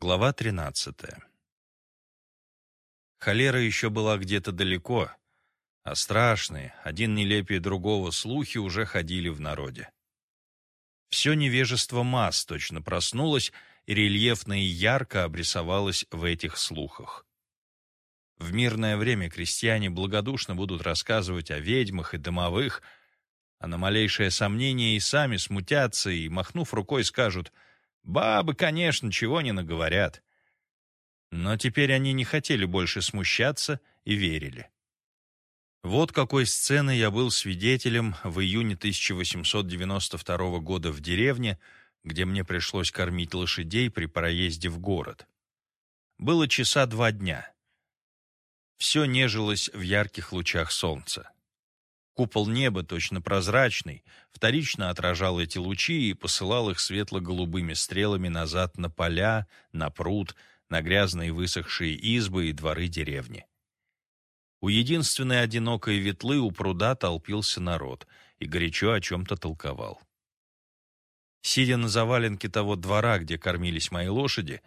Глава 13. Холера еще была где-то далеко, а страшные, один нелепее другого, слухи уже ходили в народе. Все невежество масс точно проснулось и рельефно и ярко обрисовалось в этих слухах. В мирное время крестьяне благодушно будут рассказывать о ведьмах и домовых, а на малейшее сомнение и сами смутятся и, махнув рукой, скажут — Бабы, конечно, чего не наговорят. Но теперь они не хотели больше смущаться и верили. Вот какой сцены я был свидетелем в июне 1892 года в деревне, где мне пришлось кормить лошадей при проезде в город. Было часа два дня. Все нежилось в ярких лучах солнца. Купол неба, точно прозрачный, вторично отражал эти лучи и посылал их светло-голубыми стрелами назад на поля, на пруд, на грязные высохшие избы и дворы деревни. У единственной одинокой ветлы у пруда толпился народ и горячо о чем-то толковал. Сидя на заваленке того двора, где кормились мои лошади,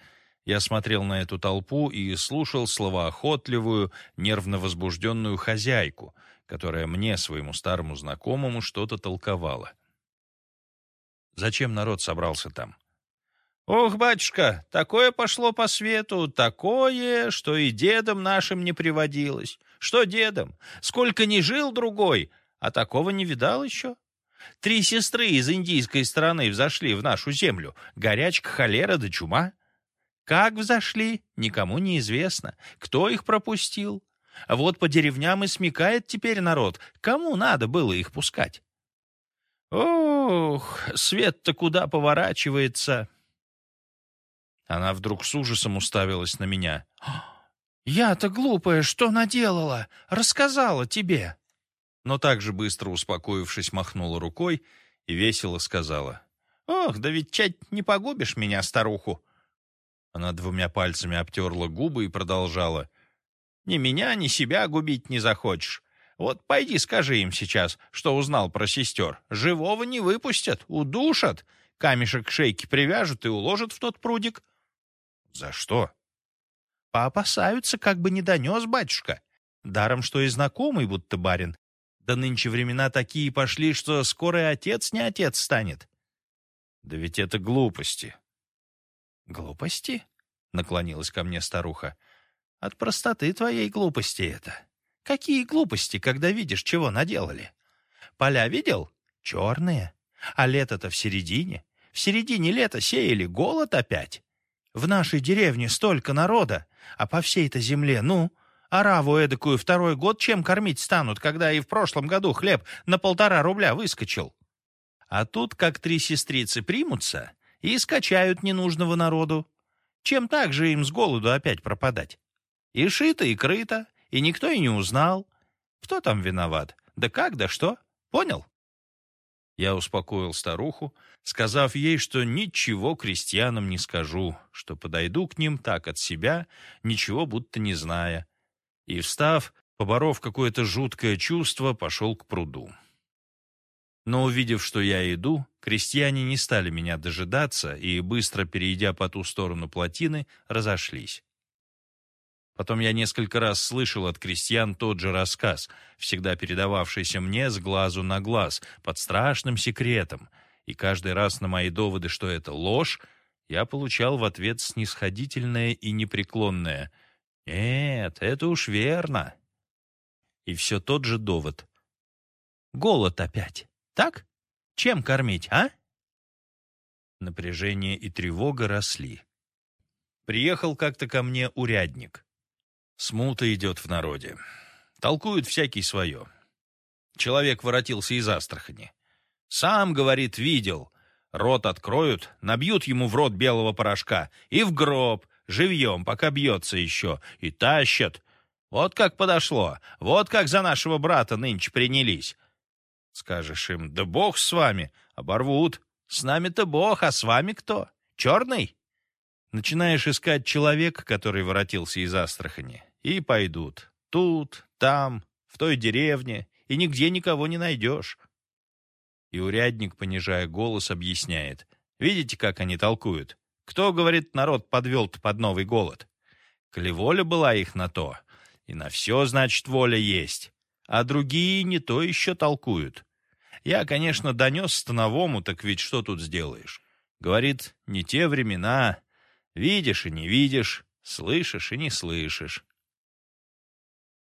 я смотрел на эту толпу и слушал словоохотливую, нервно возбужденную хозяйку — которая мне, своему старому знакомому, что-то толковала. Зачем народ собрался там? «Ох, батюшка, такое пошло по свету, такое, что и дедом нашим не приводилось. Что дедом? Сколько ни жил другой, а такого не видал еще. Три сестры из индийской страны взошли в нашу землю. Горячка, холера да чума. Как взошли, никому не известно. Кто их пропустил? А вот по деревням и смекает теперь народ. Кому надо было их пускать? Ох, свет-то куда поворачивается. Она вдруг с ужасом уставилась на меня. «Я-то глупая, что наделала? Рассказала тебе!» Но так же быстро успокоившись, махнула рукой и весело сказала. «Ох, да ведь чать не погубишь меня, старуху!» Она двумя пальцами обтерла губы и продолжала. Ни меня, ни себя губить не захочешь. Вот пойди скажи им сейчас, что узнал про сестер. Живого не выпустят, удушат. Камешек к шейке привяжут и уложат в тот прудик. За что? Поопасаются, как бы не донес батюшка. Даром, что и знакомый будто барин. Да нынче времена такие пошли, что скоро и отец не отец станет. Да ведь это глупости. Глупости? Наклонилась ко мне старуха. От простоты твоей глупости это. Какие глупости, когда видишь, чего наделали? Поля видел? Черные. А лето-то в середине. В середине лета сеяли голод опять. В нашей деревне столько народа, а по всей-то земле, ну, араву эдакую второй год чем кормить станут, когда и в прошлом году хлеб на полтора рубля выскочил? А тут как три сестрицы примутся и скачают ненужного народу. Чем так же им с голоду опять пропадать? И шито, и крыто, и никто и не узнал. Кто там виноват? Да как, да что? Понял? Я успокоил старуху, сказав ей, что ничего крестьянам не скажу, что подойду к ним так от себя, ничего будто не зная. И, встав, поборов какое-то жуткое чувство, пошел к пруду. Но увидев, что я иду, крестьяне не стали меня дожидаться и, быстро перейдя по ту сторону плотины, разошлись. Потом я несколько раз слышал от крестьян тот же рассказ, всегда передававшийся мне с глазу на глаз, под страшным секретом, и каждый раз на мои доводы, что это ложь, я получал в ответ снисходительное и непреклонное «Нет, это уж верно». И все тот же довод. «Голод опять, так? Чем кормить, а?» Напряжение и тревога росли. Приехал как-то ко мне урядник. Смута идет в народе. Толкуют всякий свое. Человек воротился из Астрахани. Сам, говорит, видел. Рот откроют, набьют ему в рот белого порошка и в гроб, живьем, пока бьется еще, и тащат. Вот как подошло, вот как за нашего брата нынче принялись. Скажешь им, да бог с вами, оборвут. С нами-то бог, а с вами кто? Черный? Начинаешь искать человека, который воротился из Астрахани. И пойдут. Тут, там, в той деревне, и нигде никого не найдешь. И урядник, понижая голос, объясняет. Видите, как они толкуют? Кто, говорит, народ подвел-то под новый голод? Коли воля была их на то, и на все, значит, воля есть. А другие не то еще толкуют. Я, конечно, донес становому, так ведь что тут сделаешь? Говорит, не те времена. Видишь и не видишь, слышишь и не слышишь.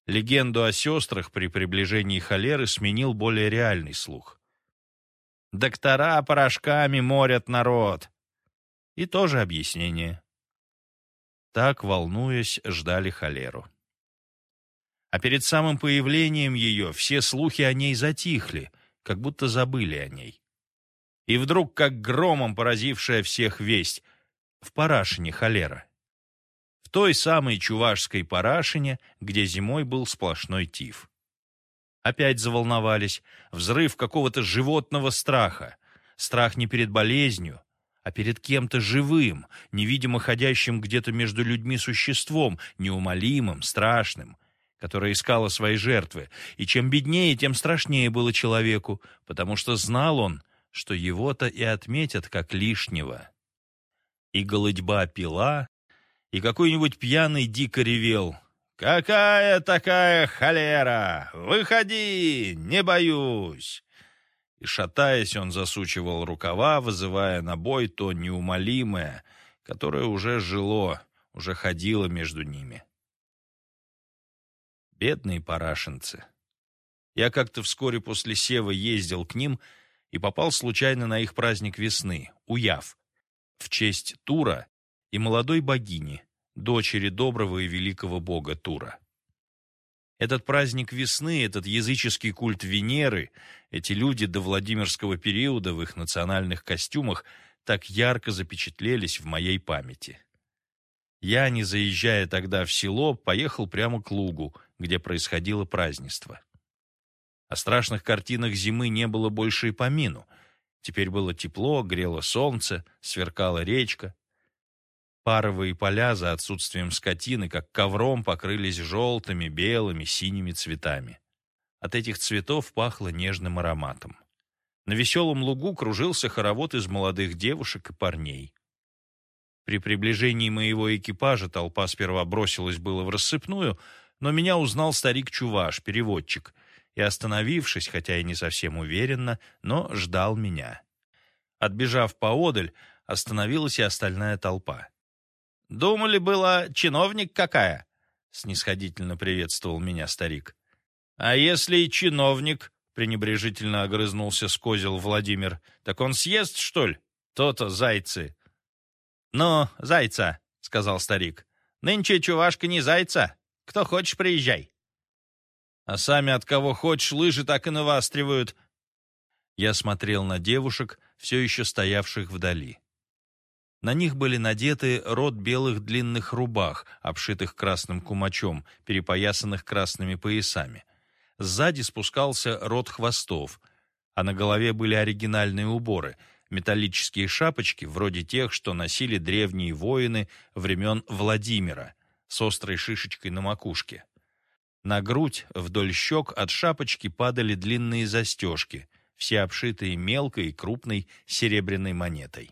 Легенду о сестрах при приближении холеры сменил более реальный слух. Доктора порошками морят народ. И тоже объяснение. Так, волнуясь, ждали холеру. А перед самым появлением ее все слухи о ней затихли, как будто забыли о ней. И вдруг, как громом поразившая всех весть, в Парашине холера. В той самой чувашской Парашине, где зимой был сплошной тиф. Опять заволновались, взрыв какого-то животного страха. Страх не перед болезнью, а перед кем-то живым, невидимо ходящим где-то между людьми существом, неумолимым, страшным, которое искало свои жертвы. И чем беднее, тем страшнее было человеку, потому что знал он, что его-то и отметят как лишнего. И голодьба пила, и какой-нибудь пьяный дико ревел, «Какая такая холера? Выходи, не боюсь!» И, шатаясь, он засучивал рукава, вызывая на бой то неумолимое, которое уже жило, уже ходило между ними. Бедные парашинцы. Я как-то вскоре после сева ездил к ним и попал случайно на их праздник весны, Уяв, в честь Тура и молодой богини, дочери доброго и великого бога Тура. Этот праздник весны, этот языческий культ Венеры, эти люди до Владимирского периода в их национальных костюмах так ярко запечатлелись в моей памяти. Я, не заезжая тогда в село, поехал прямо к лугу, где происходило празднество. О страшных картинах зимы не было больше и помину. Теперь было тепло, грело солнце, сверкала речка, Паровые поля за отсутствием скотины, как ковром, покрылись желтыми, белыми, синими цветами. От этих цветов пахло нежным ароматом. На веселом лугу кружился хоровод из молодых девушек и парней. При приближении моего экипажа толпа сперва бросилась было в рассыпную, но меня узнал старик Чуваш, переводчик, и, остановившись, хотя и не совсем уверенно, но ждал меня. Отбежав поодаль, остановилась и остальная толпа. Думали, было чиновник какая?» — снисходительно приветствовал меня старик. «А если и чиновник?» — пренебрежительно огрызнулся с козел Владимир. «Так он съест, что ли? То-то зайцы». «Ну, зайца», — сказал старик. «Нынче чувашка не зайца. Кто хочешь, приезжай». «А сами от кого хочешь лыжи так и навастривают». Я смотрел на девушек, все еще стоявших вдали. На них были надеты рот белых длинных рубах, обшитых красным кумачом, перепоясанных красными поясами. Сзади спускался рот хвостов, а на голове были оригинальные уборы — металлические шапочки, вроде тех, что носили древние воины времен Владимира, с острой шишечкой на макушке. На грудь вдоль щек от шапочки падали длинные застежки, все обшитые мелкой и крупной серебряной монетой.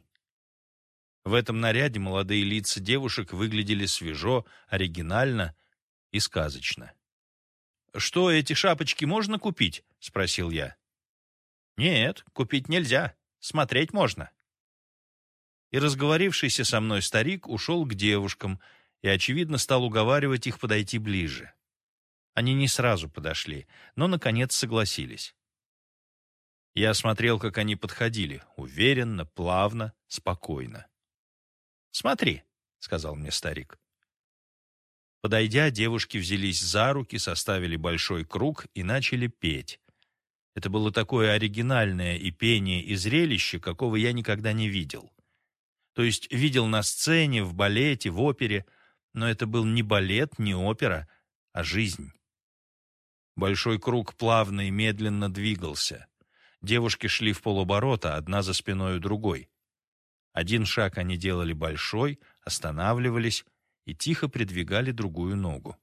В этом наряде молодые лица девушек выглядели свежо, оригинально и сказочно. «Что, эти шапочки можно купить?» — спросил я. «Нет, купить нельзя. Смотреть можно». И разговорившийся со мной старик ушел к девушкам и, очевидно, стал уговаривать их подойти ближе. Они не сразу подошли, но, наконец, согласились. Я смотрел, как они подходили, уверенно, плавно, спокойно. «Смотри», — сказал мне старик. Подойдя, девушки взялись за руки, составили большой круг и начали петь. Это было такое оригинальное и пение, и зрелище, какого я никогда не видел. То есть видел на сцене, в балете, в опере, но это был не балет, не опера, а жизнь. Большой круг плавно и медленно двигался. Девушки шли в полоборота, одна за спиной у другой. Один шаг они делали большой, останавливались и тихо придвигали другую ногу.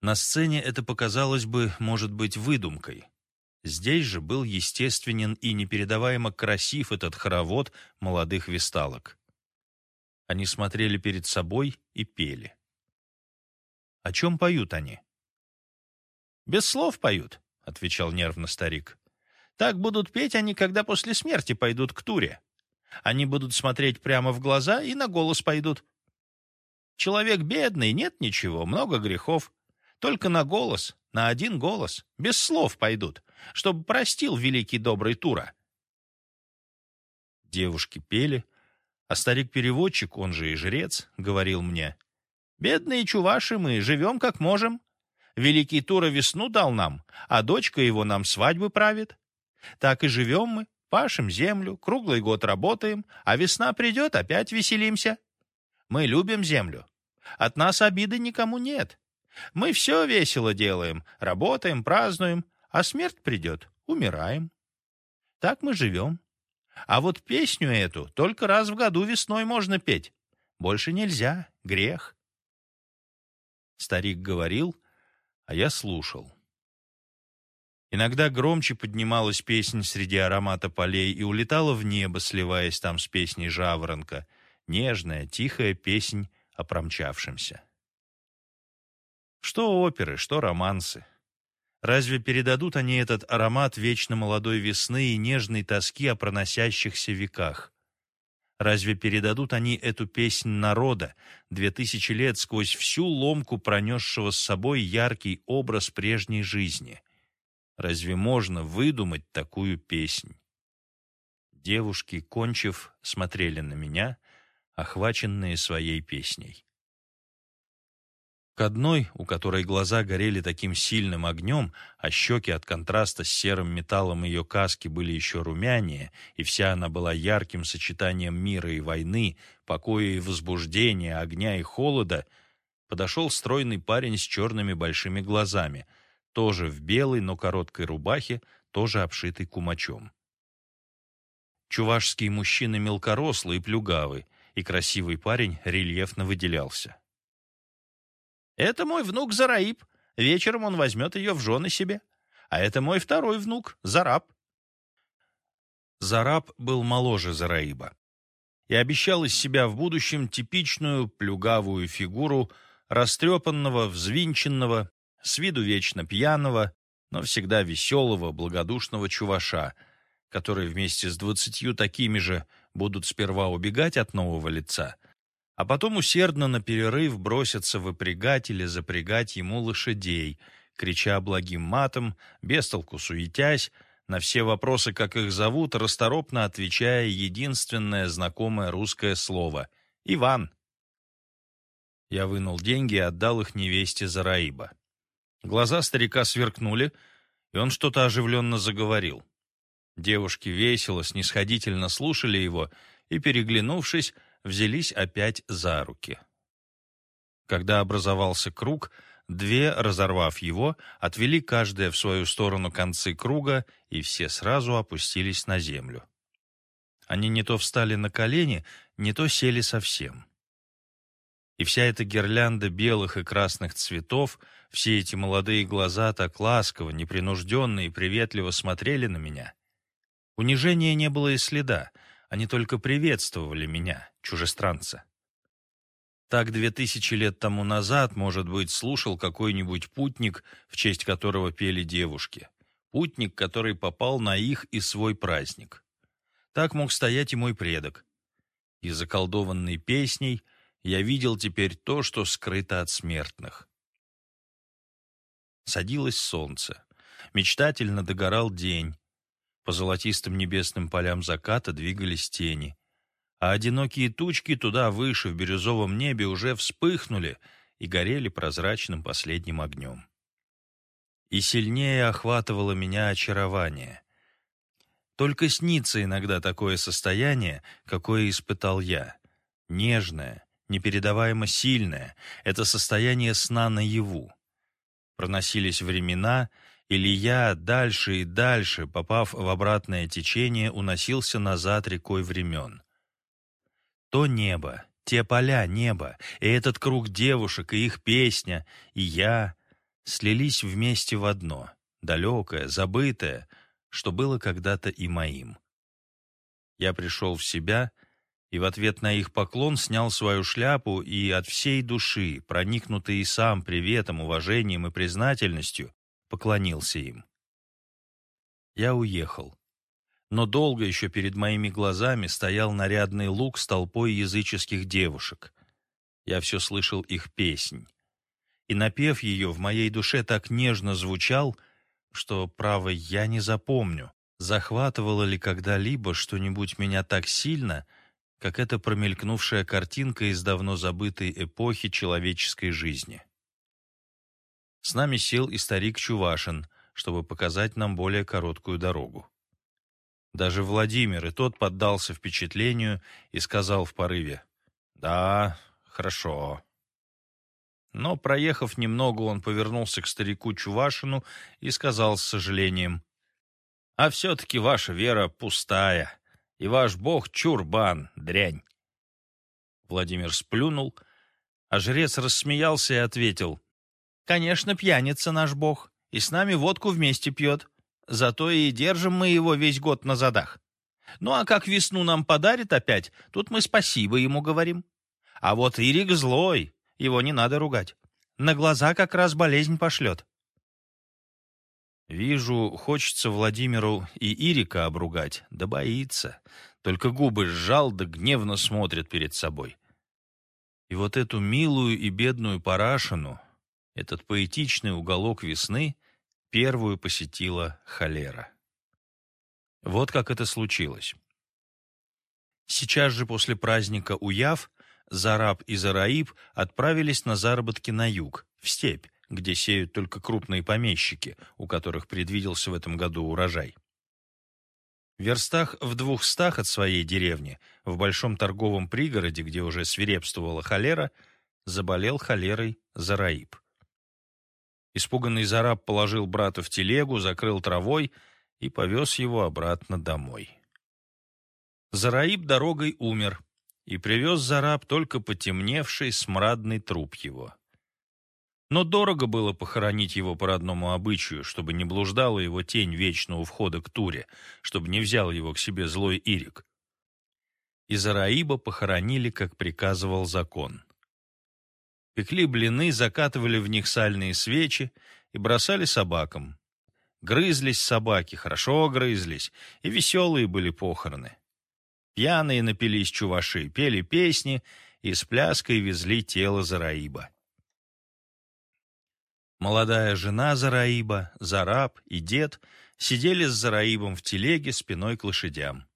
На сцене это показалось бы, может быть, выдумкой. Здесь же был естественен и непередаваемо красив этот хоровод молодых висталок. Они смотрели перед собой и пели. О чем поют они? «Без слов поют», — отвечал нервно старик. «Так будут петь они, когда после смерти пойдут к Туре. Они будут смотреть прямо в глаза и на голос пойдут. Человек бедный, нет ничего, много грехов. Только на голос, на один голос, без слов пойдут, чтобы простил великий добрый Тура». Девушки пели, а старик-переводчик, он же и жрец, говорил мне, «Бедные чуваши мы, живем как можем. Великий Тура весну дал нам, а дочка его нам свадьбы правит. Так и живем мы, пашем землю, круглый год работаем, а весна придет, опять веселимся. Мы любим землю. От нас обиды никому нет. Мы все весело делаем, работаем, празднуем, а смерть придет, умираем. Так мы живем. А вот песню эту только раз в году весной можно петь. Больше нельзя, грех. Старик говорил, а я слушал. Иногда громче поднималась песня среди аромата полей и улетала в небо, сливаясь там с песней жаворонка. Нежная, тихая песнь о промчавшемся. Что оперы, что романсы. Разве передадут они этот аромат вечно молодой весны и нежной тоски о проносящихся веках? Разве передадут они эту песнь народа, две тысячи лет сквозь всю ломку пронесшего с собой яркий образ прежней жизни? Разве можно выдумать такую песнь? Девушки, кончив, смотрели на меня, охваченные своей песней. К одной, у которой глаза горели таким сильным огнем, а щеки от контраста с серым металлом ее каски были еще румянее, и вся она была ярким сочетанием мира и войны, покоя и возбуждения, огня и холода, подошел стройный парень с черными большими глазами, тоже в белой, но короткой рубахе, тоже обшитый кумачом. Чувашский мужчина мелкорослый и плюгавый, и красивый парень рельефно выделялся. Это мой внук Зараиб. Вечером он возьмет ее в жены себе. А это мой второй внук, Зараб. Зараб был моложе Зараиба и обещал из себя в будущем типичную плюгавую фигуру растрепанного, взвинченного, с виду вечно пьяного, но всегда веселого, благодушного чуваша, который вместе с двадцатью такими же будут сперва убегать от нового лица — а потом усердно на перерыв бросятся выпрягать или запрягать ему лошадей, крича благим матом, бестолку суетясь, на все вопросы, как их зовут, расторопно отвечая единственное знакомое русское слово — «Иван». Я вынул деньги и отдал их невесте Зараиба. Глаза старика сверкнули, и он что-то оживленно заговорил. Девушки весело, снисходительно слушали его и, переглянувшись, взялись опять за руки. Когда образовался круг, две, разорвав его, отвели каждая в свою сторону концы круга, и все сразу опустились на землю. Они не то встали на колени, не то сели совсем. И вся эта гирлянда белых и красных цветов, все эти молодые глаза так ласково, непринужденно и приветливо смотрели на меня. Унижения не было и следа, они только приветствовали меня, чужестранца. Так две тысячи лет тому назад, может быть, слушал какой-нибудь путник, в честь которого пели девушки. Путник, который попал на их и свой праздник. Так мог стоять и мой предок. И заколдованной песней я видел теперь то, что скрыто от смертных. Садилось солнце. Мечтательно догорал день. По золотистым небесным полям заката двигались тени. А одинокие тучки туда выше, в бирюзовом небе, уже вспыхнули и горели прозрачным последним огнем. И сильнее охватывало меня очарование. Только снится иногда такое состояние, какое испытал я. Нежное, непередаваемо сильное — это состояние сна наяву. Проносились времена — или я дальше и дальше, попав в обратное течение, уносился назад рекой времен. То небо, те поля неба, и этот круг девушек, и их песня, и я слились вместе в одно, далекое, забытое, что было когда-то и моим. Я пришел в себя и в ответ на их поклон снял свою шляпу и от всей души, проникнутый и сам приветом, уважением и признательностью, поклонился им. Я уехал. Но долго еще перед моими глазами стоял нарядный лук с толпой языческих девушек. Я все слышал их песнь. И напев ее в моей душе так нежно звучал, что, право, я не запомню, захватывало ли когда-либо что-нибудь меня так сильно — как эта промелькнувшая картинка из давно забытой эпохи человеческой жизни. С нами сел и старик Чувашин, чтобы показать нам более короткую дорогу. Даже Владимир и тот поддался впечатлению и сказал в порыве «Да, хорошо». Но, проехав немного, он повернулся к старику Чувашину и сказал с сожалением «А все-таки ваша вера пустая и ваш бог Чурбан, дрянь. Владимир сплюнул, а жрец рассмеялся и ответил. «Конечно, пьяница наш бог, и с нами водку вместе пьет. Зато и держим мы его весь год на задах. Ну а как весну нам подарит опять, тут мы спасибо ему говорим. А вот Ирик злой, его не надо ругать. На глаза как раз болезнь пошлет. Вижу, хочется Владимиру и Ирика обругать, да боится. Только губы сжал, да гневно смотрит перед собой. И вот эту милую и бедную Парашину, этот поэтичный уголок весны, первую посетила холера. Вот как это случилось. Сейчас же после праздника Уяв Зараб и Зараиб отправились на заработки на юг, в степь, где сеют только крупные помещики, у которых предвиделся в этом году урожай. В верстах в двухстах от своей деревни, в большом торговом пригороде, где уже свирепствовала холера, заболел холерой Зараиб. Испуганный Зараб положил брата в телегу, закрыл травой и повез его обратно домой. Зараиб дорогой умер, и привез Зараб только потемневший смрадный труп его. Но дорого было похоронить его по родному обычаю, чтобы не блуждала его тень вечно у входа к Туре, чтобы не взял его к себе злой Ирик. И Зараиба похоронили, как приказывал закон. Пекли блины, закатывали в них сальные свечи и бросали собакам. Грызлись собаки, хорошо грызлись, и веселые были похороны. Пьяные напились чуваши, пели песни и с пляской везли тело Зараиба. Молодая жена Зараиба, Зараб и дед сидели с Зараибом в телеге спиной к лошадям.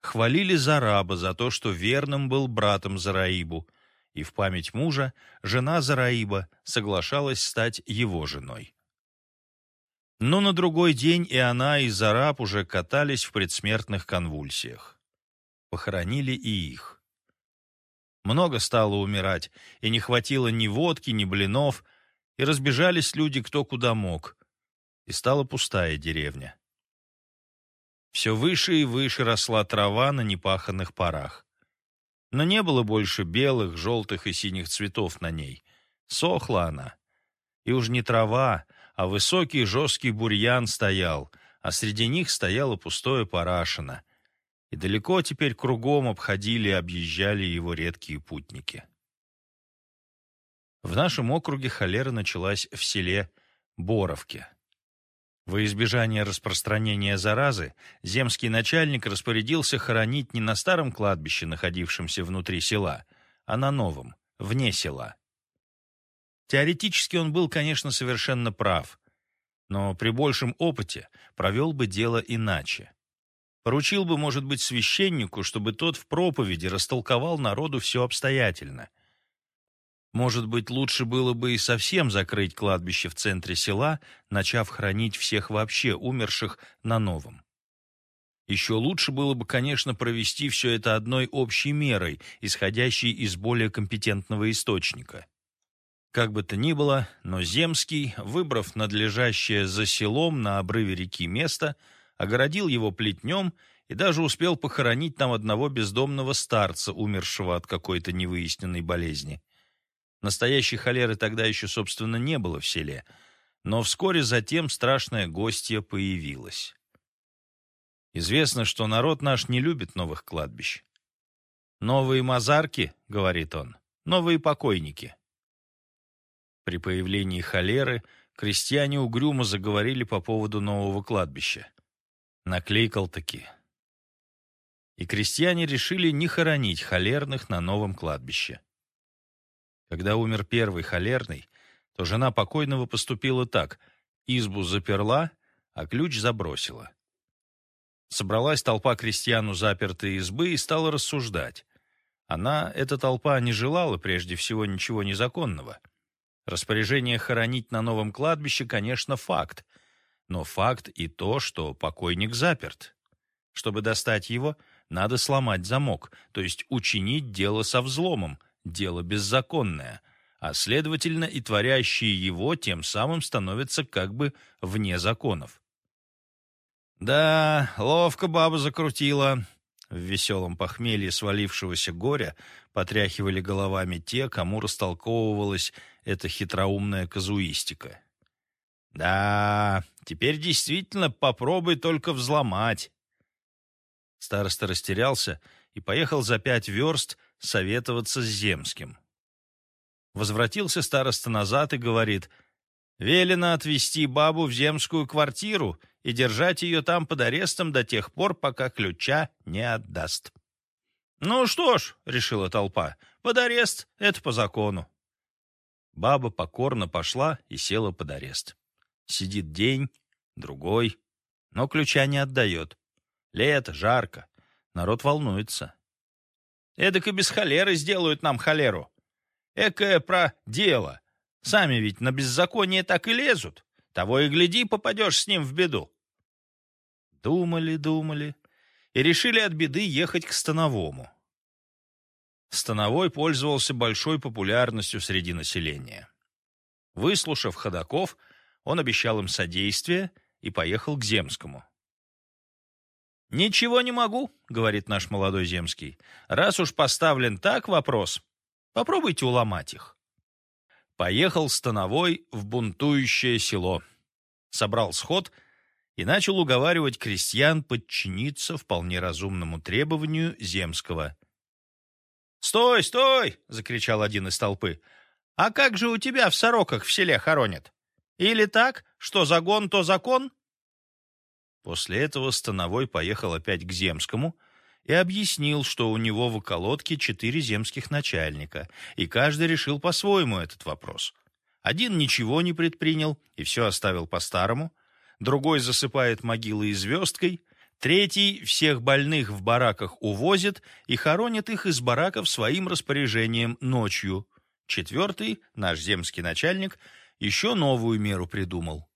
Хвалили Зараба за то, что верным был братом Зараибу, и в память мужа жена Зараиба соглашалась стать его женой. Но на другой день и она, и Зараб уже катались в предсмертных конвульсиях. Похоронили и их. Много стало умирать, и не хватило ни водки, ни блинов, и разбежались люди кто куда мог, и стала пустая деревня. Все выше и выше росла трава на непаханных парах. Но не было больше белых, желтых и синих цветов на ней. Сохла она. И уж не трава, а высокий жесткий бурьян стоял, а среди них стояло пустое парашино. И далеко теперь кругом обходили и объезжали его редкие путники. В нашем округе холера началась в селе Боровке. Во избежание распространения заразы, земский начальник распорядился хоронить не на старом кладбище, находившемся внутри села, а на новом, вне села. Теоретически он был, конечно, совершенно прав, но при большем опыте провел бы дело иначе. Поручил бы, может быть, священнику, чтобы тот в проповеди растолковал народу все обстоятельно – может быть, лучше было бы и совсем закрыть кладбище в центре села, начав хранить всех вообще умерших на новом. Еще лучше было бы, конечно, провести все это одной общей мерой, исходящей из более компетентного источника. Как бы то ни было, но Земский, выбрав надлежащее за селом на обрыве реки место, огородил его плетнем и даже успел похоронить там одного бездомного старца, умершего от какой-то невыясненной болезни. Настоящей холеры тогда еще, собственно, не было в селе, но вскоре затем страшное гостье появилось. Известно, что народ наш не любит новых кладбищ. «Новые мазарки», — говорит он, — «новые покойники». При появлении холеры крестьяне угрюмо заговорили по поводу нового кладбища. Наклейкал-таки. И крестьяне решили не хоронить холерных на новом кладбище. Когда умер первый холерный, то жена покойного поступила так. Избу заперла, а ключ забросила. Собралась толпа крестьян у запертой избы и стала рассуждать. Она, эта толпа, не желала прежде всего ничего незаконного. Распоряжение хоронить на новом кладбище, конечно, факт. Но факт и то, что покойник заперт. Чтобы достать его, надо сломать замок, то есть учинить дело со взломом, дело беззаконное, а следовательно и творящие его тем самым становятся как бы вне законов. Да, ловко баба закрутила, в веселом похмелье свалившегося горя потряхивали головами те, кому растолковывалась эта хитроумная казуистика. «Да, теперь действительно попробуй только взломать». Староста растерялся и поехал за пять верст советоваться с Земским. Возвратился староста назад и говорит, «Велено отвезти бабу в земскую квартиру и держать ее там под арестом до тех пор, пока ключа не отдаст. «Ну что ж», — решила толпа, — «под арест — это по закону». Баба покорно пошла и села под арест. Сидит день, другой, но ключа не отдает. Лето, жарко, народ волнуется. Эдак и без холеры сделают нам холеру. Экое про дело. Сами ведь на беззаконие так и лезут. Того и гляди, попадешь с ним в беду. Думали, думали и решили от беды ехать к Становому. Становой пользовался большой популярностью среди населения. Выслушав ходаков, он обещал им содействие и поехал к Земскому. «Ничего не могу», — говорит наш молодой Земский. «Раз уж поставлен так вопрос, попробуйте уломать их». Поехал Становой в бунтующее село. Собрал сход и начал уговаривать крестьян подчиниться вполне разумному требованию Земского. «Стой, стой!» — закричал один из толпы. «А как же у тебя в сороках в селе хоронят? Или так, что загон, то закон?» После этого Становой поехал опять к Земскому — и объяснил, что у него в околотке четыре земских начальника, и каждый решил по-своему этот вопрос. Один ничего не предпринял и все оставил по-старому, другой засыпает могилы и звездкой, третий всех больных в бараках увозит и хоронит их из бараков своим распоряжением ночью, четвертый, наш земский начальник, еще новую меру придумал.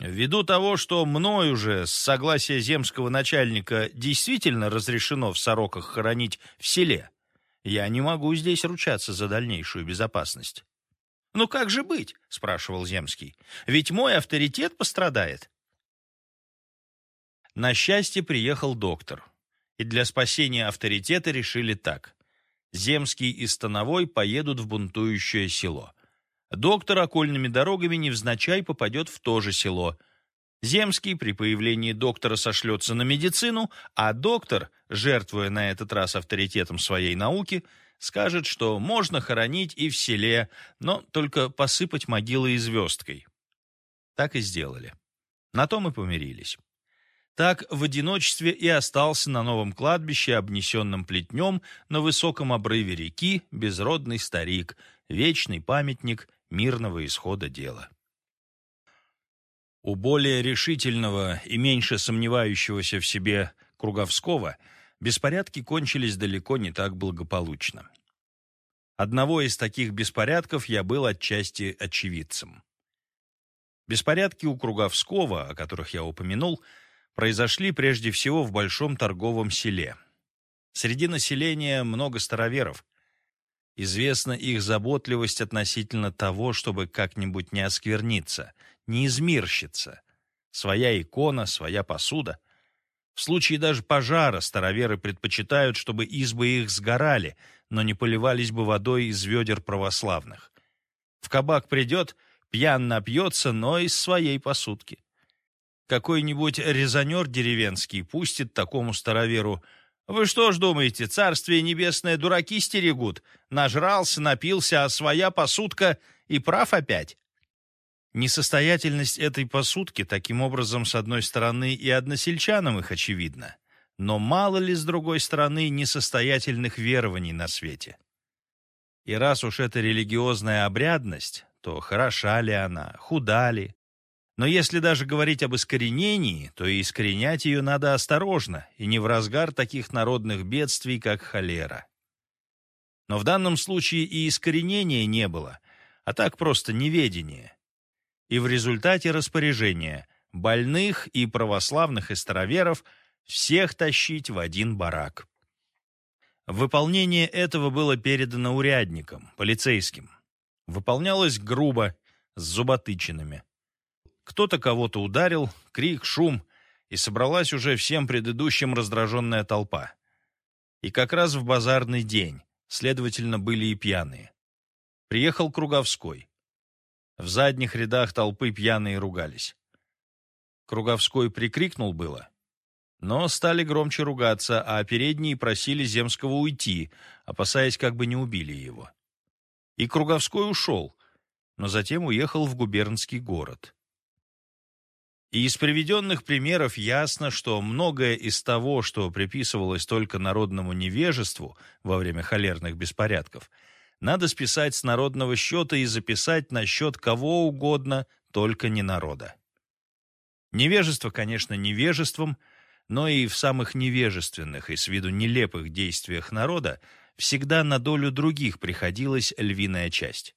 Ввиду того, что мной уже с согласия земского начальника действительно разрешено в сороках хоронить в селе, я не могу здесь ручаться за дальнейшую безопасность. «Ну как же быть?» — спрашивал Земский. «Ведь мой авторитет пострадает». На счастье приехал доктор, и для спасения авторитета решили так. Земский и Становой поедут в бунтующее село — Доктор окольными дорогами невзначай попадет в то же село. Земский при появлении доктора сошлется на медицину, а доктор, жертвуя на этот раз авторитетом своей науки, скажет, что можно хоронить и в селе, но только посыпать могилы и звездкой. Так и сделали. На том и помирились. Так в одиночестве и остался на новом кладбище, обнесенном плетнем, на высоком обрыве реки, безродный старик, вечный памятник мирного исхода дела. У более решительного и меньше сомневающегося в себе Круговского беспорядки кончились далеко не так благополучно. Одного из таких беспорядков я был отчасти очевидцем. Беспорядки у Круговского, о которых я упомянул, произошли прежде всего в большом торговом селе. Среди населения много староверов, Известна их заботливость относительно того, чтобы как-нибудь не оскверниться, не измирщиться. Своя икона, своя посуда. В случае даже пожара староверы предпочитают, чтобы избы их сгорали, но не поливались бы водой из ведер православных. В кабак придет, пьян напьется, но из своей посудки. Какой-нибудь резонер деревенский пустит такому староверу Вы что ж думаете, царствие небесное дураки стерегут? Нажрался, напился, а своя посудка и прав опять? Несостоятельность этой посудки таким образом, с одной стороны, и односельчанам их очевидна. Но мало ли, с другой стороны, несостоятельных верований на свете. И раз уж это религиозная обрядность, то хороша ли она, худа ли, но если даже говорить об искоренении, то и искоренять ее надо осторожно, и не в разгар таких народных бедствий, как холера. Но в данном случае и искоренения не было, а так просто неведение. И в результате распоряжения больных и православных и староверов всех тащить в один барак. Выполнение этого было передано урядникам, полицейским. Выполнялось грубо, с зуботычинами. Кто-то кого-то ударил, крик, шум, и собралась уже всем предыдущим раздраженная толпа. И как раз в базарный день, следовательно, были и пьяные. Приехал Круговской. В задних рядах толпы пьяные ругались. Круговской прикрикнул было, но стали громче ругаться, а передние просили Земского уйти, опасаясь, как бы не убили его. И Круговской ушел, но затем уехал в губернский город. И из приведенных примеров ясно, что многое из того, что приписывалось только народному невежеству во время холерных беспорядков, надо списать с народного счета и записать на счет кого угодно, только не народа. Невежество, конечно, невежеством, но и в самых невежественных и с виду нелепых действиях народа всегда на долю других приходилась львиная часть.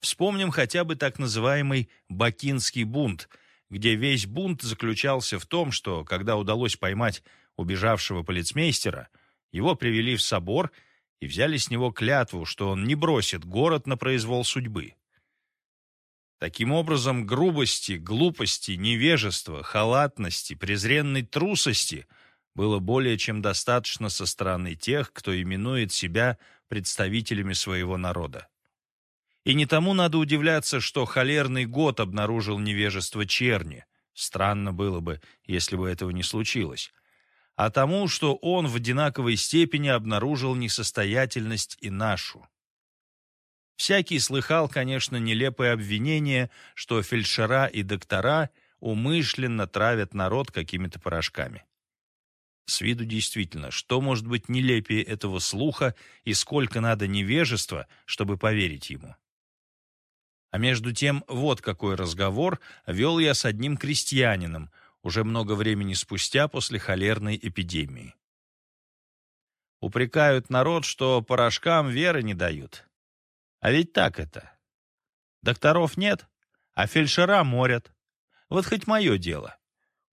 Вспомним хотя бы так называемый «бакинский бунт», где весь бунт заключался в том, что, когда удалось поймать убежавшего полицмейстера, его привели в собор и взяли с него клятву, что он не бросит город на произвол судьбы. Таким образом, грубости, глупости, невежества, халатности, презренной трусости было более чем достаточно со стороны тех, кто именует себя представителями своего народа. И не тому надо удивляться, что холерный год обнаружил невежество черни. Странно было бы, если бы этого не случилось. А тому, что он в одинаковой степени обнаружил несостоятельность и нашу. Всякий слыхал, конечно, нелепое обвинение, что фельдшера и доктора умышленно травят народ какими-то порошками. С виду действительно, что может быть нелепее этого слуха и сколько надо невежества, чтобы поверить ему? А между тем, вот какой разговор вел я с одним крестьянином, уже много времени спустя после холерной эпидемии. Упрекают народ, что порошкам веры не дают. А ведь так это. Докторов нет, а фельдшера морят. Вот хоть мое дело.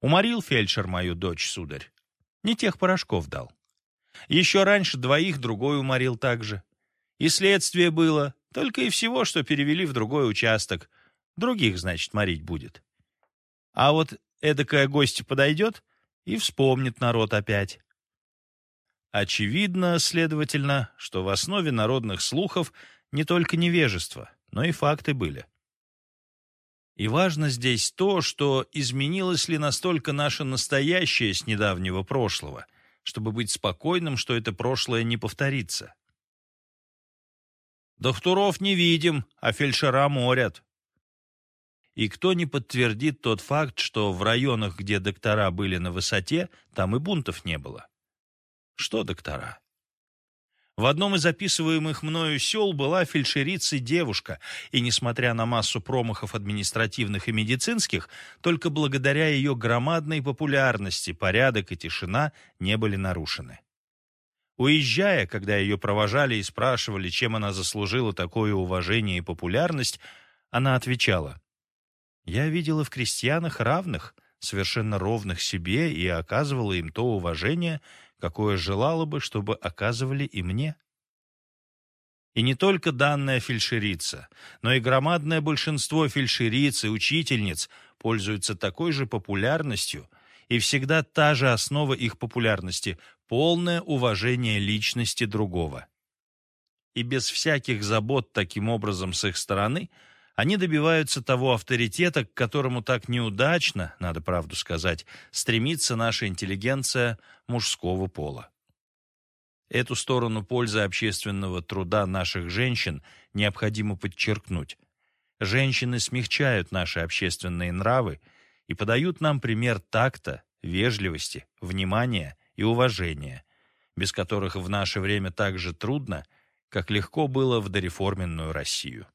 Уморил фельдшер мою дочь, сударь. Не тех порошков дал. Еще раньше двоих другой уморил также. И следствие было, только и всего, что перевели в другой участок. Других, значит, морить будет. А вот эдакая гостья подойдет и вспомнит народ опять. Очевидно, следовательно, что в основе народных слухов не только невежество, но и факты были. И важно здесь то, что изменилось ли настолько наше настоящее с недавнего прошлого, чтобы быть спокойным, что это прошлое не повторится. Докторов не видим, а фельдшера морят. И кто не подтвердит тот факт, что в районах, где доктора были на высоте, там и бунтов не было? Что доктора? В одном из описываемых мною сел была фельдшерица девушка, и, несмотря на массу промахов административных и медицинских, только благодаря ее громадной популярности порядок и тишина не были нарушены. Уезжая, когда ее провожали и спрашивали, чем она заслужила такое уважение и популярность, она отвечала, «Я видела в крестьянах равных, совершенно ровных себе, и оказывала им то уважение, какое желала бы, чтобы оказывали и мне». И не только данная фельдшерица, но и громадное большинство фельдшериц и учительниц пользуются такой же популярностью – и всегда та же основа их популярности – полное уважение личности другого. И без всяких забот таким образом с их стороны они добиваются того авторитета, к которому так неудачно, надо правду сказать, стремится наша интеллигенция мужского пола. Эту сторону пользы общественного труда наших женщин необходимо подчеркнуть. Женщины смягчают наши общественные нравы и подают нам пример такта, вежливости, внимания и уважения, без которых в наше время так же трудно, как легко было в дореформенную Россию.